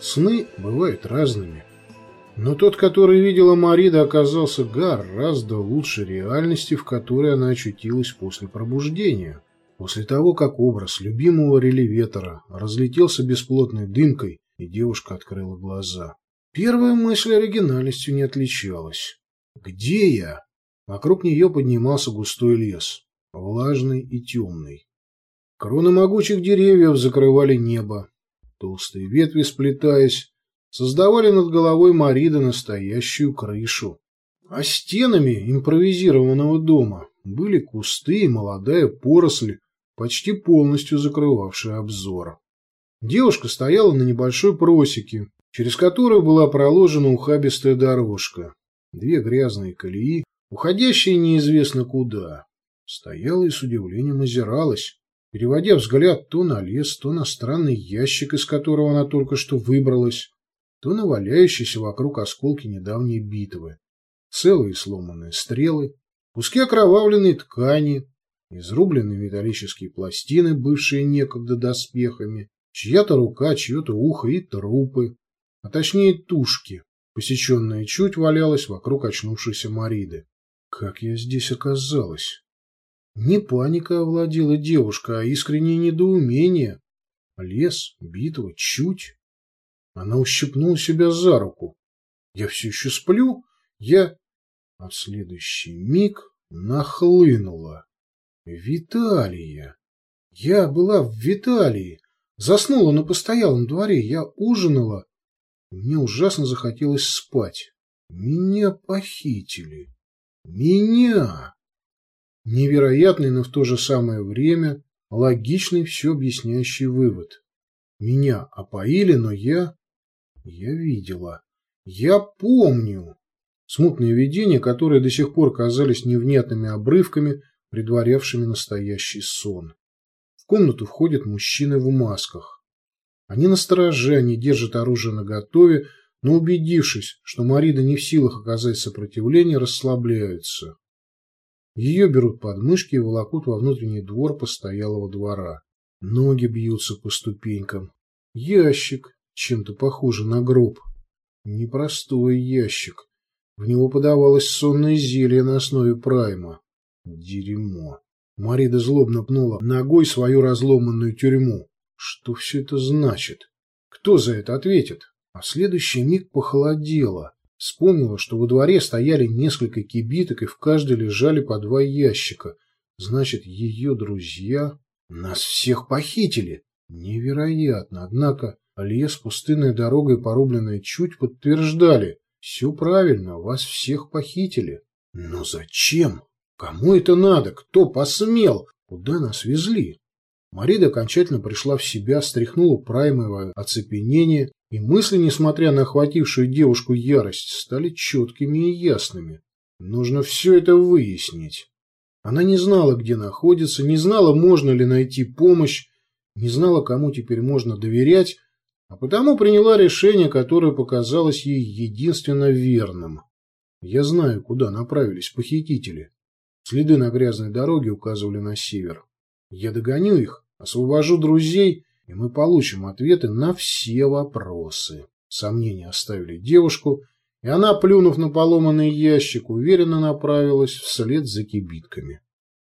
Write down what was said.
Сны бывают разными. Но тот, который видела Марида, оказался гораздо лучше реальности, в которой она очутилась после пробуждения. После того, как образ любимого релеветора разлетелся бесплотной дымкой, и девушка открыла глаза. Первая мысль оригинальностью не отличалась. «Где я?» Вокруг нее поднимался густой лес, влажный и темный. Кроны могучих деревьев закрывали небо. Толстые ветви, сплетаясь, создавали над головой Марида настоящую крышу. А стенами импровизированного дома были кусты и молодая поросль, почти полностью закрывавшая обзор. Девушка стояла на небольшой просеке, через которую была проложена ухабистая дорожка. Две грязные колеи, уходящие неизвестно куда. Стояла и с удивлением озиралась, переводя взгляд то на лес, то на странный ящик, из которого она только что выбралась, то на валяющиеся вокруг осколки недавней битвы, целые сломанные стрелы, куски окровавленной ткани, изрубленные металлические пластины, бывшие некогда доспехами, чья-то рука, чье-то ухо и трупы, а точнее тушки, посеченная чуть валялась вокруг очнувшейся Мариды. Как я здесь оказалась? Не паника овладела девушка, а искреннее недоумение. Лес, битва, чуть. Она ущипнула себя за руку. Я все еще сплю? Я... А в следующий миг нахлынула. Виталия. Я была в Виталии. Заснула на постоялом дворе. Я ужинала. Мне ужасно захотелось спать. Меня похитили. Меня. Невероятный, но в то же самое время логичный все объясняющий вывод. Меня опоили, но я... Я видела. Я помню. Смутные видения, которые до сих пор казались невнятными обрывками, предварявшими настоящий сон. В комнату входят мужчины в масках. Они настороже, они держат оружие наготове, но убедившись, что Марида не в силах оказать сопротивление, расслабляются. Ее берут под мышки и волокут во внутренний двор постоялого двора. Ноги бьются по ступенькам. Ящик, чем-то похожий на гроб. Непростой ящик. В него подавалось сонное зелье на основе прайма. Дерьмо. Марида злобно пнула ногой свою разломанную тюрьму. Что все это значит? Кто за это ответит? А следующий миг похолодело. Вспомнила, что во дворе стояли несколько кибиток, и в каждой лежали по два ящика. Значит, ее друзья нас всех похитили. Невероятно. Однако лес, пустынная дорога и порубленная чуть подтверждали. Все правильно, вас всех похитили. Но зачем? Кому это надо? Кто посмел? Куда нас везли? Марида окончательно пришла в себя, стряхнула праймовое оцепенение, и мысли, несмотря на охватившую девушку ярость, стали четкими и ясными. Нужно все это выяснить. Она не знала, где находится, не знала, можно ли найти помощь, не знала, кому теперь можно доверять, а потому приняла решение, которое показалось ей единственно верным. Я знаю, куда направились похитители. Следы на грязной дороге указывали на север. Я догоню их, освобожу друзей, и мы получим ответы на все вопросы. Сомнения оставили девушку, и она, плюнув на поломанный ящик, уверенно направилась вслед за кибитками.